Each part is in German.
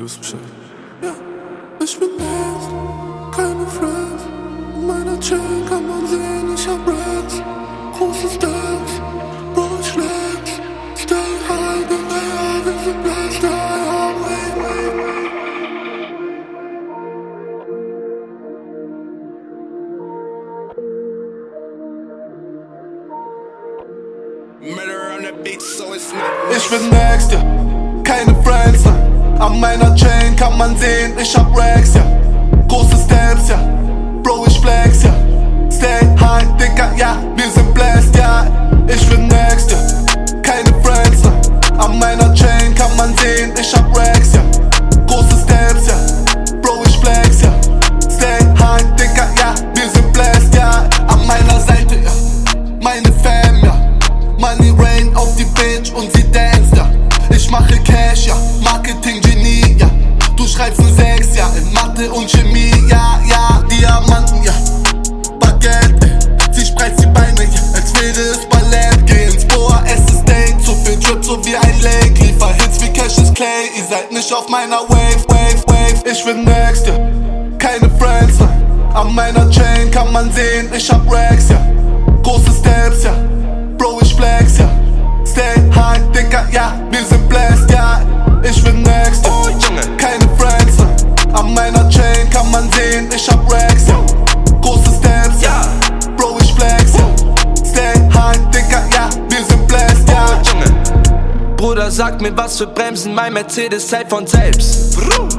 Du bist Bescheid. Ja, ich bin nett, keine Friends. In meiner Chain kann man sehen, ich hab Rats. Große Steps, Bro, ich flex. Stay high, denn naja, wir sind blessed. Ja, ja, wait, wait, wait. Murder on the beat, so it's not. Ich bin next, ja. Keine Friends, ja. An meiner Chain kann man sehen, ich hab Racks, ja. Große Steps, ja. Bro, ich flex, ja. Stay high, Dicker, ja. Mathe und Chemie, ja, ja. Diamanten, ja. Baguette. Sie spreizt die Beine, ja. Als wäre es Ballett. Geh ins Boa, esse Steak. Zu viel Drip, so wie ein Lake. Liefer Hits wie Cassius Clay. Ihr seid nicht auf meiner Wave, Wave, Wave. Ich bin next, ja. Keine Friends, ja. An meiner Chain kann man sehen, ich hab Racks, ja. Man sehen, ich hab Racks, ja. Große Steps, ja. Bro, ich flex, ja. Stay high, Dicker, ja. Wir sind blessed, ja. Junge. Bruder, sag mir, was für Bremsen, mein Mercedes hält von selbst.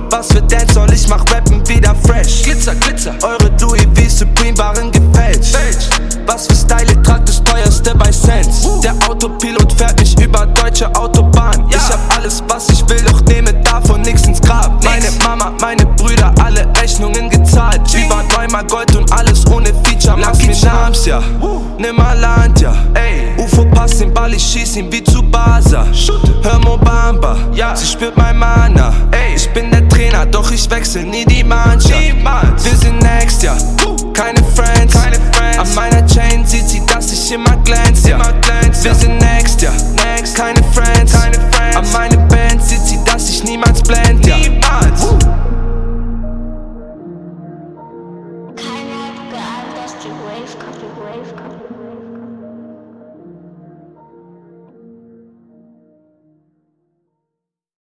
Was für Dancehall, ich mach Rappen wieder fresh. Glitzer, Glitzer. Eure Dewey wie Supreme waren gefälscht. Was für Style tragt das teuerste bei Sense. Der Autopilot fährt mich über deutsche Autobahn. immer Gold und alles ohne Feature. Lass mich Nams, ja. Nimm mal Land, ja. UFO passt Ball, ich schieß ihn wie zu Basa. Hör Mobamba, ja. sie spürt mein Mana. Ich bin der Trainer, doch ich wechsle nie die Mannschaft. Wir sind next, ja. Keine Friends. Keine Friends. An meiner Chain sieht sie, dass ich immer glänze, ja. Wir sind next, ja. Keine Friends. Keine Friends. An meiner wave, copy wave, Come.